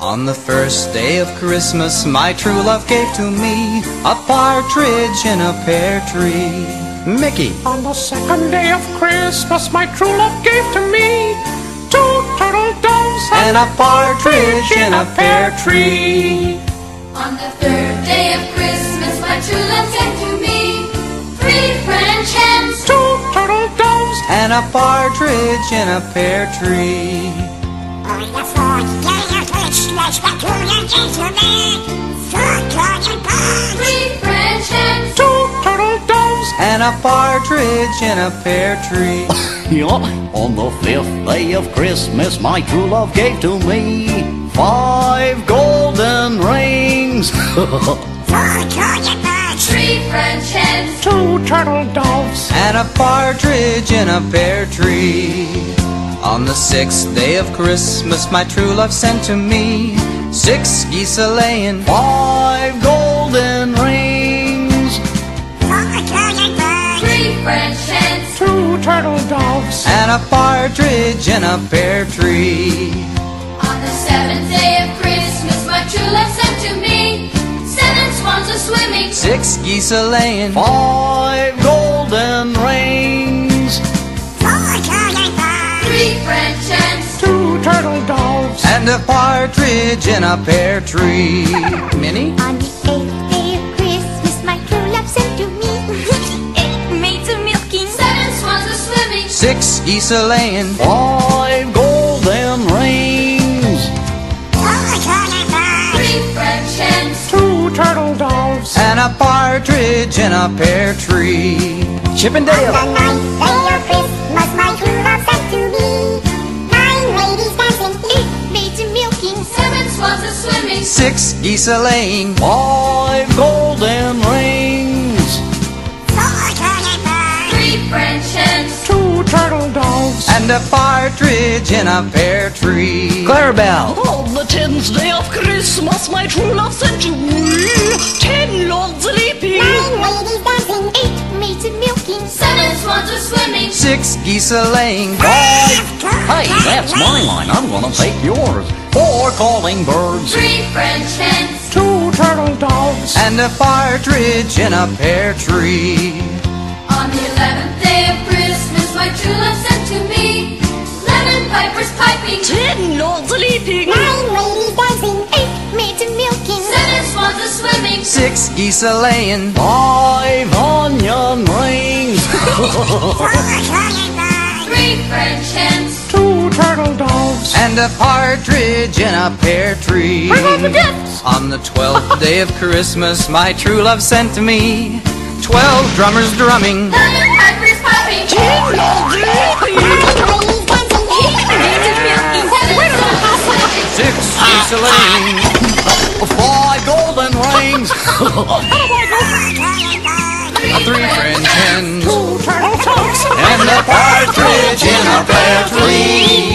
On the first day of Christmas, my true love gave to me a partridge in a pear tree. Mickey. On the second day of Christmas, my true love gave to me two turtle doves and a partridge in a pear tree. On the third day of Christmas, my true love sent to me three French hens, two turtle doves and a partridge in a pear tree. On the fourth day of Christmas, my true love gave to me four turtle doves three French hens, two turtle doves and a partridge in a pear tree. Yeah, on the fifth day of Christmas, my true love gave to me five golden rings. four turtle doves three French hens, two turtle doves and a partridge in a pear tree. On the sixth day of Christmas, my true love sent to me six geese a laying, five golden rings. four turtle doves three French hens, two turtle doves and a partridge in a pear tree. On the seventh day of Christmas, my true love sent to me seven swans a swimming, Six geese a laying, Five golden rings. Doves and a partridge in a pear tree. Minnie? On the eighth day of Christmas, my true love sent to me eight maids of milking, seven swans a swimming, Six geese a laying, Five golden rings. four turtle doves three French hens, two turtle doves and a partridge in a pear tree. Chippendale. Six geese a laying, Five golden rings. four turtle three French hens, two turtle doves and a partridge in a pear tree. Clarabelle. On the tenth day of Christmas, my true love sent to me ten lords leaping, nine ladies dancing eight maids of milking, seven swans a swimming, Six geese a laying, Five. Hey, that's my line. I'm gonna take yours. Four calling birds. three French hens, two turtle doves. And a partridge in a pear tree. On the eleventh day of Christmas, my true love sent to me eleven pipers piping, ten lords leaping, nine ladies dancing eight maids of milking, seven swans a swimming, Six geese a laying, Five onion rings. four turtle doves three French hens, two turtle doves. And a partridge in a pear tree. On the twelfth day of Christmas, my true love sent to me twelve drummers drumming, eleven pipers piping, ten lords leaping, ladies dancing seven swans a swimming, six geese a laying, Five golden rings. partridge in a pear tree.